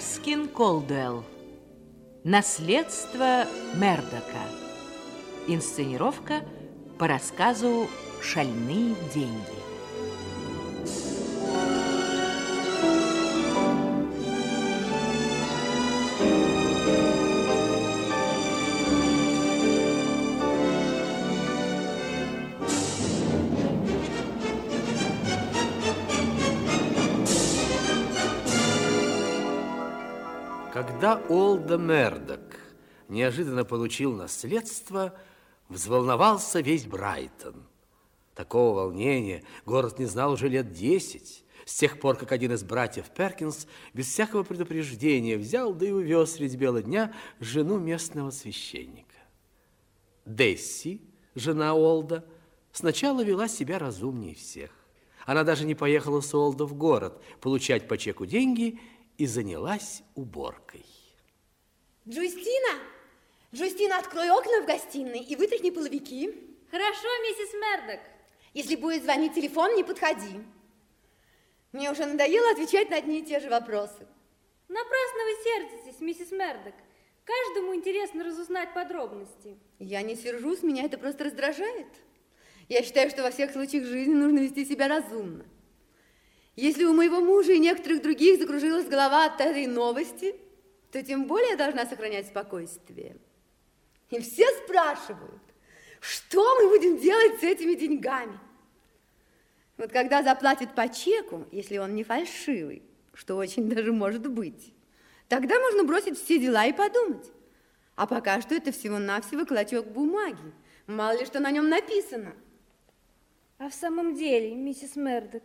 Эрскин Колдуэлл. Наследство Мердока. Инсценировка по рассказу «Шальные деньги». Когда Олда Мердок неожиданно получил наследство, взволновался весь Брайтон. Такого волнения город не знал уже лет десять, с тех пор, как один из братьев Перкинс без всякого предупреждения взял, да и увез средь бела дня жену местного священника. Десси, жена Олда, сначала вела себя разумнее всех. Она даже не поехала с Олда в город получать по чеку деньги и занялась уборкой. Джустина! Джустина, открой окна в гостиной и вытряхни половики. Хорошо, миссис Мердок. Если будет звонить телефон, не подходи. Мне уже надоело отвечать на одни и те же вопросы. Напрасно вы сердитесь, миссис Мердок. Каждому интересно разузнать подробности. Я не сержусь, меня это просто раздражает. Я считаю, что во всех случаях жизни нужно вести себя разумно. Если у моего мужа и некоторых других закружилась голова от этой новости, то тем более должна сохранять спокойствие. И все спрашивают, что мы будем делать с этими деньгами? Вот когда заплатит по чеку, если он не фальшивый, что очень даже может быть, тогда можно бросить все дела и подумать. А пока что это всего-навсего клочок бумаги. Мало ли что на нем написано. А в самом деле, миссис Мердок,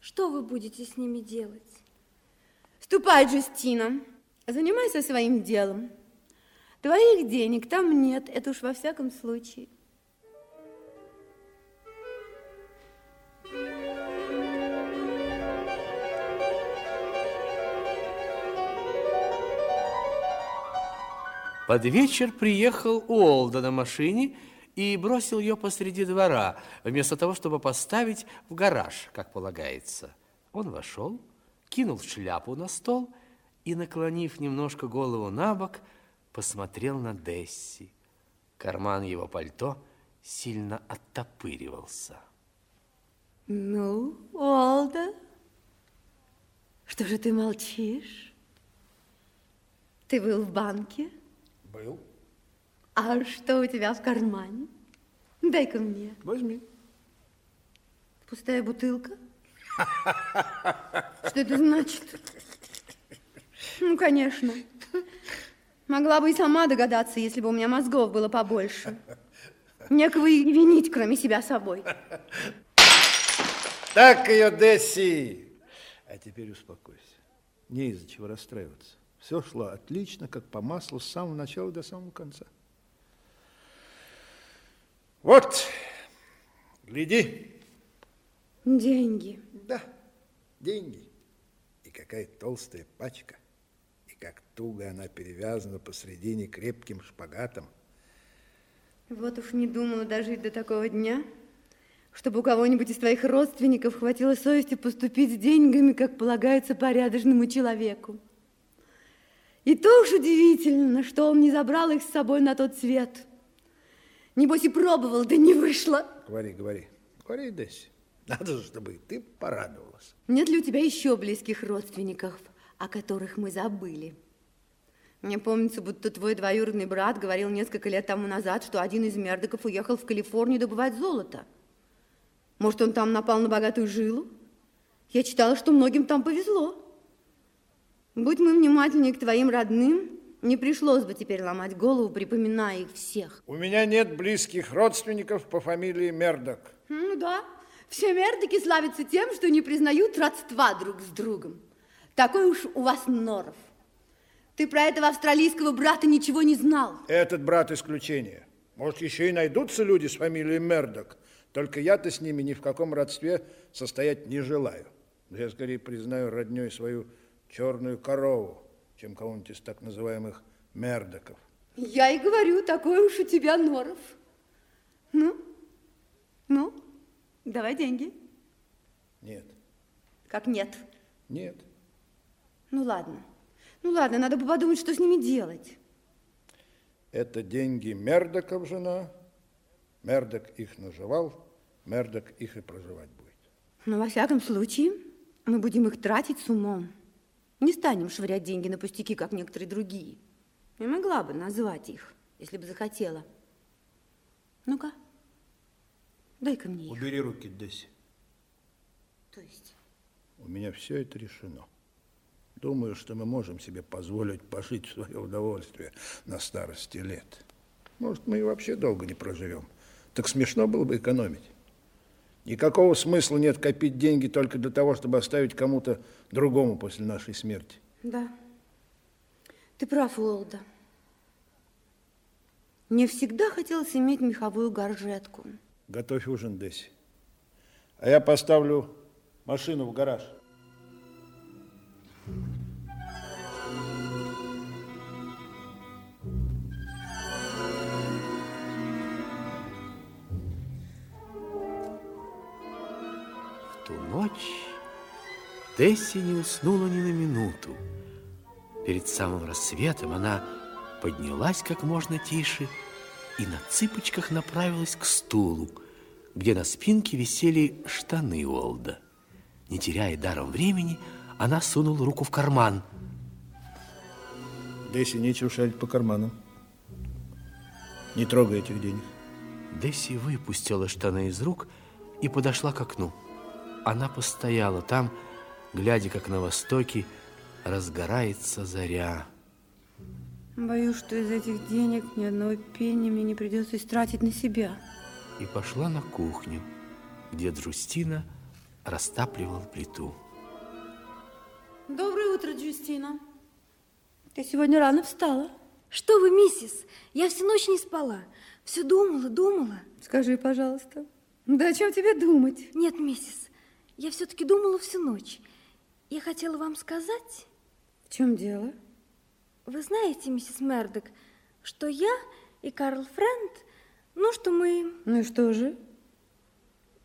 что вы будете с ними делать? Ступай, Джустина, занимайся своим делом. Твоих денег там нет, это уж во всяком случае. Под вечер приехал Уолда на машине и бросил ее посреди двора, вместо того, чтобы поставить в гараж, как полагается. Он вошел, кинул шляпу на стол и, наклонив немножко голову на бок, посмотрел на Десси. Карман его пальто сильно оттопыривался. Ну, Олда, что же ты молчишь? Ты был в банке? Был. А что у тебя в кармане? Дай-ка мне. Возьми. Пустая бутылка? Что это значит? Ну, конечно. Могла бы и сама догадаться, если бы у меня мозгов было побольше. Некого и винить, кроме себя собой. Так ее, Десси! А теперь успокойся. Не из-за чего расстраиваться. Все шло отлично, как по маслу, с самого начала до самого конца. Вот, гляди. Деньги. Да, деньги. И какая толстая пачка. Как туго она перевязана посредине крепким шпагатом. Вот уж не думала дожить до такого дня, чтобы у кого-нибудь из твоих родственников хватило совести поступить с деньгами, как полагается порядочному человеку. И то уж удивительно, что он не забрал их с собой на тот свет. Небось и пробовал, да не вышло. Говори, говори. Говори, Десси. Надо же, чтобы и ты порадовалась. Нет ли у тебя еще близких родственников, о которых мы забыли? Мне помнится, будто твой двоюродный брат говорил несколько лет тому назад, что один из мердоков уехал в Калифорнию добывать золото. Может, он там напал на богатую жилу? Я читала, что многим там повезло. Будь мы внимательнее к твоим родным, не пришлось бы теперь ломать голову, припоминая их всех. У меня нет близких родственников по фамилии Мердок. Ну да, все мердоки славятся тем, что не признают родства друг с другом. Такой уж у вас норов. Ты про этого австралийского брата ничего не знал. Этот брат исключение. Может, еще и найдутся люди с фамилией Мердок. Только я-то с ними ни в каком родстве состоять не желаю. Я скорее признаю родней свою черную корову, чем кого-нибудь из так называемых мердоков. Я и говорю, такой уж у тебя норов. Ну, ну, давай деньги. Нет. Как нет? Нет. Ну ладно, Ну ладно, надо бы подумать, что с ними делать. Это деньги Мердоков жена. Мердок их наживал, Мердок их и проживать будет. Но во всяком случае, мы будем их тратить с умом. Не станем швырять деньги на пустяки, как некоторые другие. Я могла бы назвать их, если бы захотела. Ну-ка, дай-ка мне их. Убери руки, Десси. То есть? У меня все это решено. Думаю, что мы можем себе позволить пожить в свое удовольствие на старости лет. Может, мы и вообще долго не проживем. Так смешно было бы экономить. Никакого смысла нет копить деньги только для того, чтобы оставить кому-то другому после нашей смерти. Да. Ты прав, Уолда. Мне всегда хотелось иметь меховую горжетку. Готовь ужин, Десси. А я поставлю машину в гараж. Тесси не уснула ни на минуту. Перед самым рассветом она поднялась как можно тише и на цыпочках направилась к стулу, где на спинке висели штаны Олда. Не теряя даром времени, она сунула руку в карман. Десси, нечего шарить по карманам. Не трогай этих денег. Десси выпустила штаны из рук и подошла к окну. Она постояла там, глядя, как на востоке разгорается заря. Боюсь, что из этих денег ни одного пенни мне не придется истратить на себя. И пошла на кухню, где Джустина растапливал плиту. Доброе утро, Джустина. Ты сегодня рано встала. Что вы, миссис? Я всю ночь не спала. Все думала, думала. Скажи, пожалуйста, да о чем тебе думать? Нет, миссис, я все-таки думала всю ночь. Я хотела вам сказать... В чем дело? Вы знаете, миссис Мердок, что я и Карл Френд, ну, что мы... Ну и что же?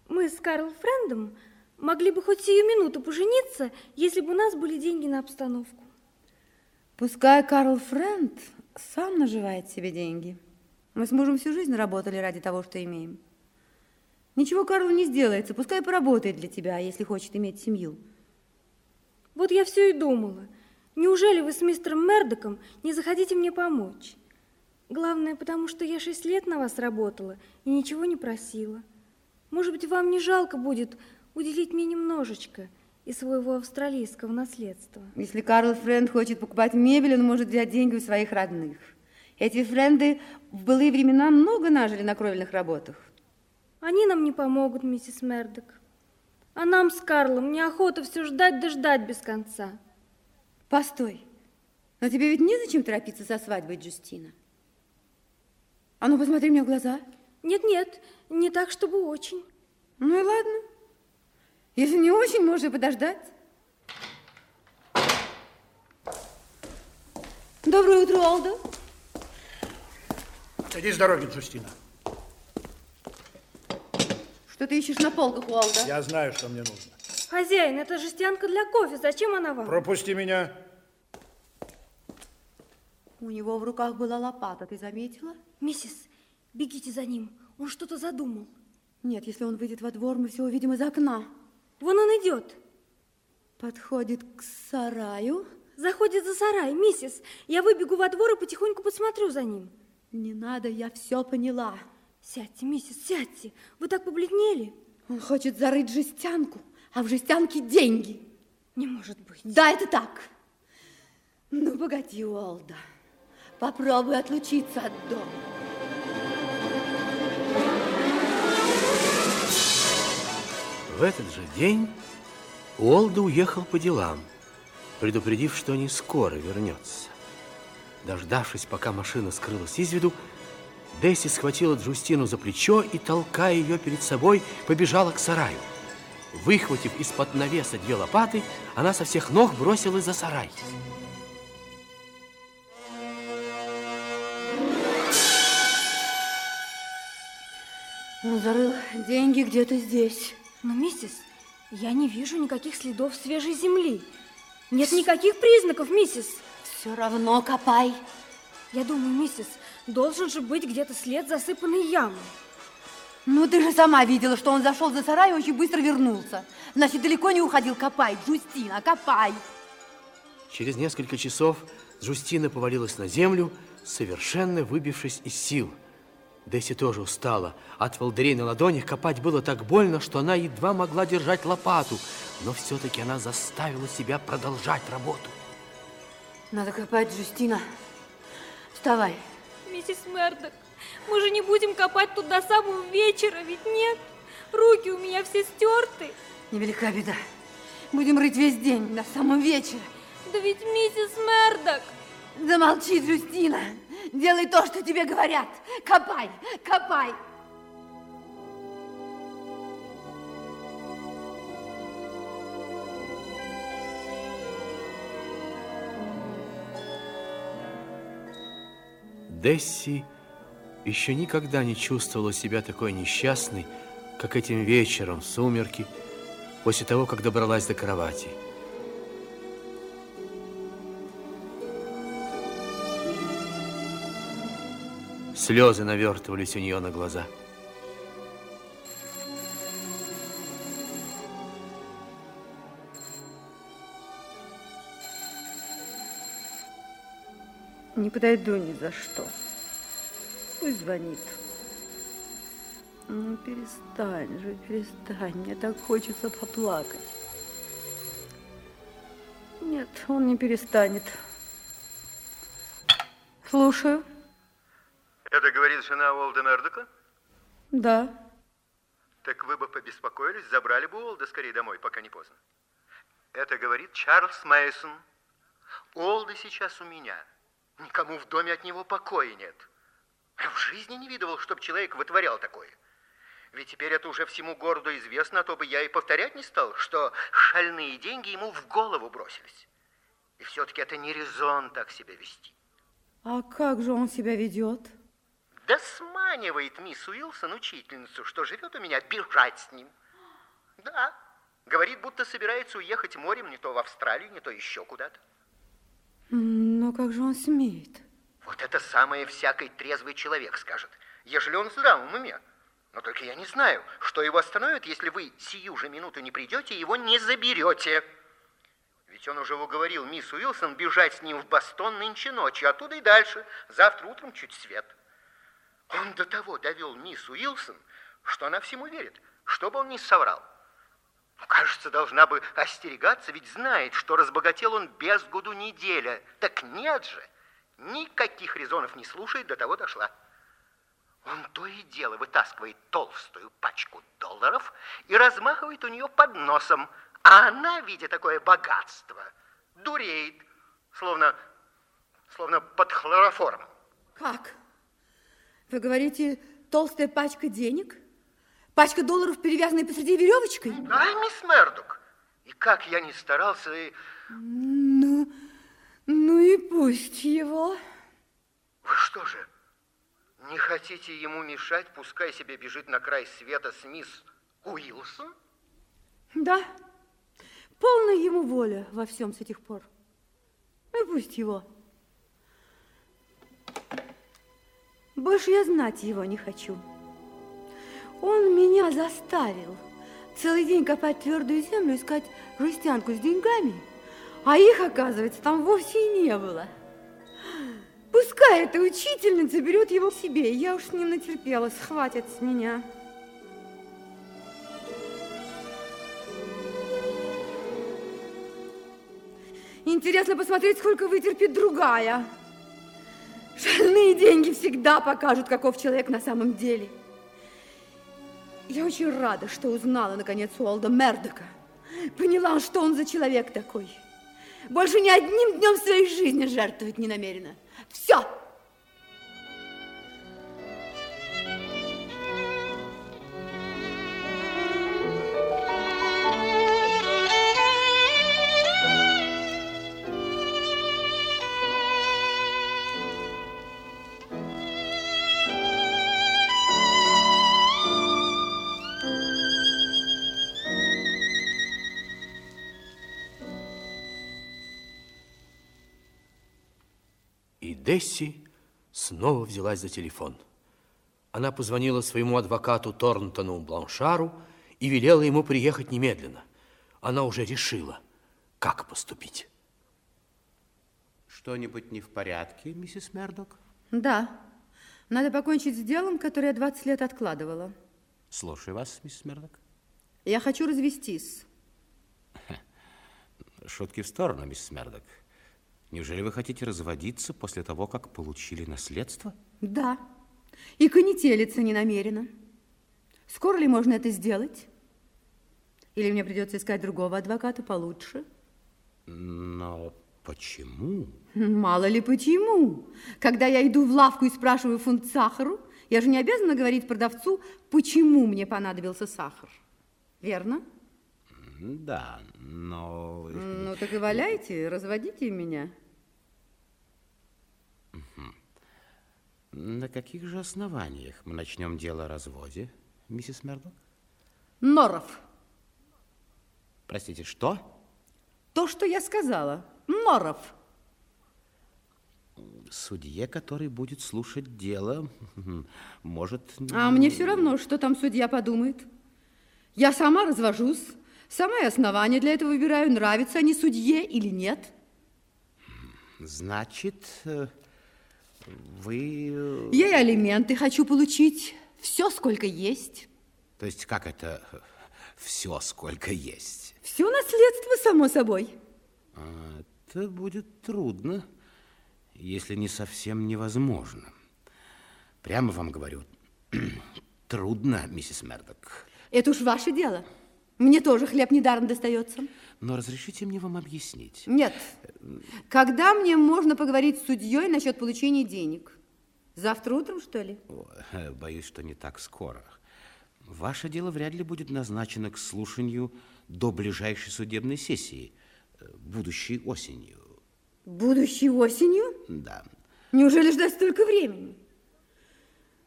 Мы с Карл Френдом могли бы хоть сию минуту пожениться, если бы у нас были деньги на обстановку. Пускай Карл Френд сам наживает себе деньги. Мы с мужем всю жизнь работали ради того, что имеем. Ничего Карлу не сделается, пускай поработает для тебя, если хочет иметь семью. Вот я все и думала. Неужели вы с мистером Мердоком не захотите мне помочь? Главное, потому что я шесть лет на вас работала и ничего не просила. Может быть, вам не жалко будет уделить мне немножечко из своего австралийского наследства? Если Карл Френд хочет покупать мебель, он может взять деньги у своих родных. Эти френды в былые времена много нажили на кровельных работах. Они нам не помогут, миссис Мердок. А нам с Карлом неохота все ждать да ждать без конца. Постой, но тебе ведь незачем торопиться со свадьбой, Джустина. А ну, посмотри мне в глаза. Нет-нет, не так, чтобы очень. Ну и ладно. Если не очень, можно подождать. Доброе утро, Олдо. Садись с дороги, Джустина. Что ты ищешь на полках, Уолда? Я знаю, что мне нужно. Хозяин, это жестянка для кофе. Зачем она вам? Пропусти меня. У него в руках была лопата, ты заметила? Миссис, бегите за ним. Он что-то задумал. Нет, если он выйдет во двор, мы все увидим из окна. Вон он идет. Подходит к сараю. Заходит за сарай. Миссис, я выбегу во двор и потихоньку посмотрю за ним. Не надо, я все поняла. Сядьте, миссис, сядьте. Вы так побледнели. Он хочет зарыть жестянку, а в жестянке деньги. Не может быть. Да, это так. Ну, погоди, Уолда. Попробуй отлучиться от дома. В этот же день Уолда уехал по делам, предупредив, что не скоро вернется. Дождавшись, пока машина скрылась из виду, Десси схватила Джустину за плечо и, толкая ее перед собой, побежала к сараю. Выхватив из-под навеса две лопаты, она со всех ног бросилась за сарай. Он зарыл деньги где-то здесь. Но, миссис, я не вижу никаких следов свежей земли. Нет никаких признаков, миссис. Все равно копай. Я думаю, миссис, должен же быть где-то след засыпанной ямы. Ну, ты же сама видела, что он зашел за сарай и очень быстро вернулся. Значит, далеко не уходил. Копай, Джустина, копай. Через несколько часов Джустина повалилась на землю, совершенно выбившись из сил. Десси тоже устала. От волдырей на ладонях копать было так больно, что она едва могла держать лопату. Но все-таки она заставила себя продолжать работу. Надо копать, Джустина. Вставай. Миссис Мердок, мы же не будем копать тут до самого вечера, ведь нет? Руки у меня все стерты. Невелика беда. Будем рыть весь день, до самого вечера. Да ведь миссис Мердок... Замолчи, Джустина. Делай то, что тебе говорят. Копай, копай. Десси еще никогда не чувствовала себя такой несчастной, как этим вечером в сумерки, после того, как добралась до кровати. Слезы навертывались у нее на глаза. Не подойду ни за что. Пусть звонит. Ну, перестань же, перестань. Мне так хочется поплакать. Нет, он не перестанет. Слушаю. Это говорит жена Уолда Мердока? Да. Так вы бы побеспокоились, забрали бы Уолда скорее домой, пока не поздно. Это говорит Чарльз Мейсон. Уолда сейчас у меня. Никому в доме от него покоя нет. Я в жизни не видывал, чтобы человек вытворял такое. Ведь теперь это уже всему городу известно, а то бы я и повторять не стал, что шальные деньги ему в голову бросились. И все-таки это не резон так себя вести. А как же он себя ведет? Да сманивает мисс Уилсон учительницу, что живет у меня, бежать с ним. Да, говорит, будто собирается уехать морем не то в Австралию, не то еще куда-то. Но как же он смеет? Вот это самое всякий трезвый человек скажет, ежели он в здравом уме. Но только я не знаю, что его остановит, если вы сию же минуту не придете его не заберете. Ведь он уже уговорил мисс Уилсон бежать с ним в Бостон нынче ночью, оттуда и дальше, завтра утром чуть свет. Он до того довел мисс Уилсон, что она всему верит, что бы он ни соврал. Ну, кажется, должна бы остерегаться, ведь знает, что разбогател он без году неделя. Так нет же, никаких резонов не слушает, до того дошла. Он то и дело вытаскивает толстую пачку долларов и размахивает у нее под носом, а она, видя такое богатство, дуреет, словно, словно под хлороформом. Как? Вы говорите, толстая пачка денег? Пачка долларов, перевязанная посреди веревочкой? Да, мисс Мердок. И как я не старался, и... Ну, ну и пусть его. Вы что же, не хотите ему мешать, пускай себе бежит на край света с мисс Уилсон? Да, полная ему воля во всем с этих пор. Ну и пусть его. Больше я знать его не хочу. Он меня заставил целый день копать твердую землю, искать жестянку с деньгами, а их, оказывается, там вовсе и не было. Пускай эта учительница берет его себе, я уж с ним натерпелась, хватит с меня. Интересно посмотреть, сколько вытерпит другая. Шальные деньги всегда покажут, каков человек на самом деле. Я очень рада, что узнала, наконец, Уолда Мердока. Поняла, что он за человек такой. Больше ни одним днем своей жизни жертвовать не намерена. Все! Десси снова взялась за телефон. Она позвонила своему адвокату Торнтону Бланшару и велела ему приехать немедленно. Она уже решила, как поступить. Что-нибудь не в порядке, миссис Мердок? Да. Надо покончить с делом, которое я 20 лет откладывала. Слушаю вас, миссис Мердок. Я хочу развестись. Шутки в сторону, миссис Мердок. Неужели вы хотите разводиться после того, как получили наследство? Да. И конетелиться не намерена. Скоро ли можно это сделать? Или мне придется искать другого адвоката получше? Но почему? Мало ли почему. Когда я иду в лавку и спрашиваю фунт сахару, я же не обязана говорить продавцу, почему мне понадобился сахар. Верно? Да, но... Ну так и валяйте, разводите меня. На каких же основаниях мы начнем дело о разводе, миссис Мердок? Норов. Простите, что? То, что я сказала. Норов. Судье, который будет слушать дело, может... А мне все равно, что там судья подумает. Я сама развожусь, сама и основания для этого выбираю, нравятся они судье или нет. Значит, э, вы... э, Я и алименты хочу получить, все, сколько есть. То есть как это все, сколько есть? Все наследство, само собой. А, Это будет трудно, если не совсем невозможно. Прямо вам говорю, трудно, миссис Мердок. Это уж ваше дело. Мне тоже хлеб недаром достается. Но разрешите мне вам объяснить. Нет. Когда мне можно поговорить с судьей насчет получения денег? Завтра утром, что ли? Э, Боюсь, что не так скоро. Ваше дело вряд ли будет назначено к слушанию до ближайшей судебной сессии, э, будущей осенью. Будущей осенью? Да. Неужели ждать столько времени?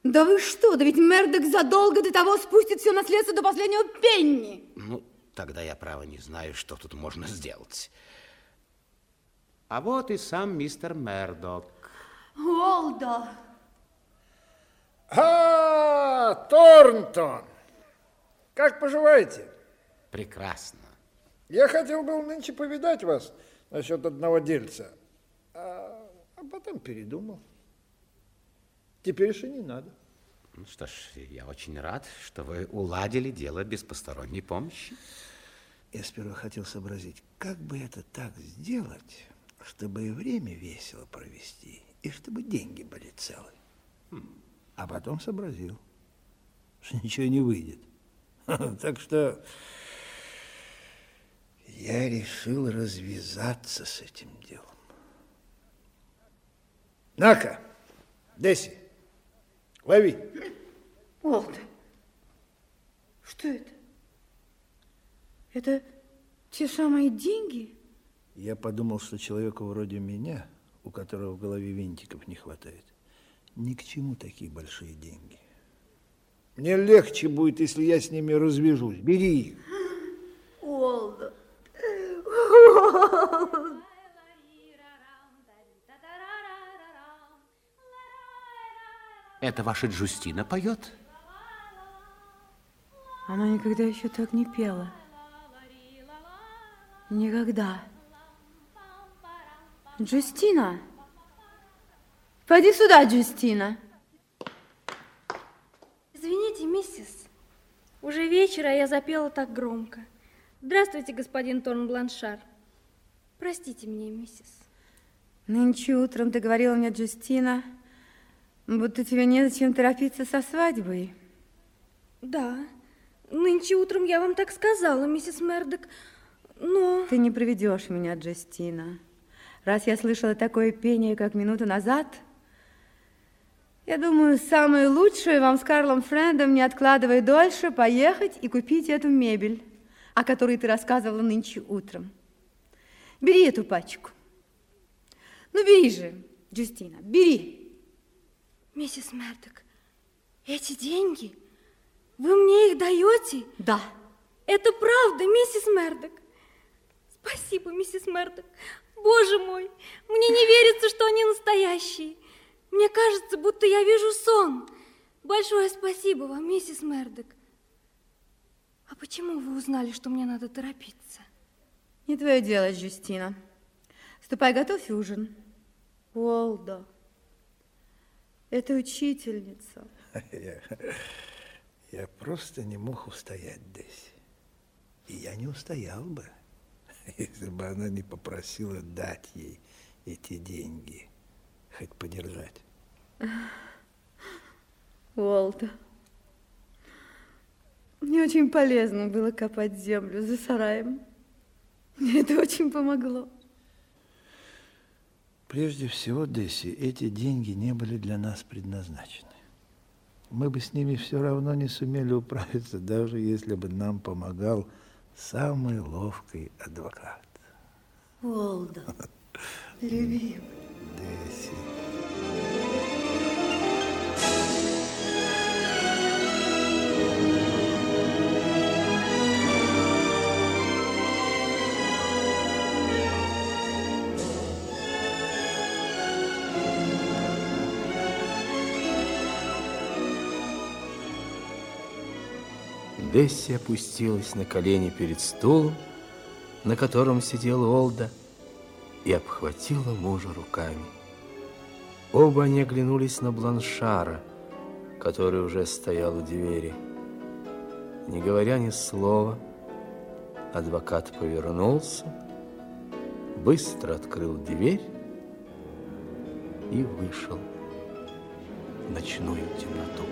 Да вы что, да ведь Мердок задолго до того спустит все наследство до последнего пенни. Ну, тогда я, право, не знаю, что тут можно сделать. А вот и сам мистер Мердок. Олда. А, Торнтон! Как поживаете? Прекрасно. Я хотел был нынче повидать вас насчет одного дельца, а, а потом передумал. Теперь еще не надо. Ну что ж, я очень рад, что вы уладили дело без посторонней помощи. Я сперва хотел сообразить, как бы это так сделать, чтобы и время весело провести, и чтобы деньги были целы. А потом сообразил, что ничего не выйдет. Так что я решил развязаться с этим делом. На-ка, Десси, лови. Олда. Что это? Это те самые деньги? Я подумал, что человеку вроде меня, у которого в голове винтиков не хватает, ни к чему такие большие деньги. Мне легче будет, если я с ними развяжусь. Бери их. Это ваша Джустина поет? Она никогда еще так не пела. Никогда. Джустина. Пойди сюда, Джустина. Извините, миссис. Уже вечер, а я запела так громко. Здравствуйте, господин Торн Бланшар. Простите меня, миссис. Нынче утром ты говорила мне, Джустина, будто тебе незачем торопиться со свадьбой. Да, нынче утром я вам так сказала, миссис Мердок, но... Ты не проведешь меня, Джустина. Раз я слышала такое пение, как минуту назад, я думаю, самое лучшее вам с Карлом Френдом, не откладывая дольше, поехать и купить эту мебель, о которой ты рассказывала нынче утром. Бери эту пачку. Ну, бери же, Джустина, бери. Миссис Мердок, эти деньги, вы мне их даете? Да. Это правда, миссис Мердок. Спасибо, миссис Мердок. Боже мой, мне не верится, что они настоящие. Мне кажется, будто я вижу сон. Большое спасибо вам, миссис Мердок. А почему вы узнали, что мне надо торопиться? Не твое дело, Джустина. Ступай, готовь ужин. Уолдо, это учительница. Я, я просто не мог устоять здесь. И я не устоял бы, если бы она не попросила дать ей эти деньги, хоть подержать. Уолдо, мне очень полезно было копать землю за сараем. Мне это очень помогло. Прежде всего, Десси, эти деньги не были для нас предназначены. Мы бы с ними все равно не сумели управиться, даже если бы нам помогал самый ловкий адвокат. Уолдо, любимый. Десси. Бесси опустилась на колени перед стулом, на котором сидел Олда, и обхватила мужа руками. Оба они оглянулись на Бланшара, который уже стоял у двери. Не говоря ни слова, адвокат повернулся, быстро открыл дверь и вышел в ночную темноту.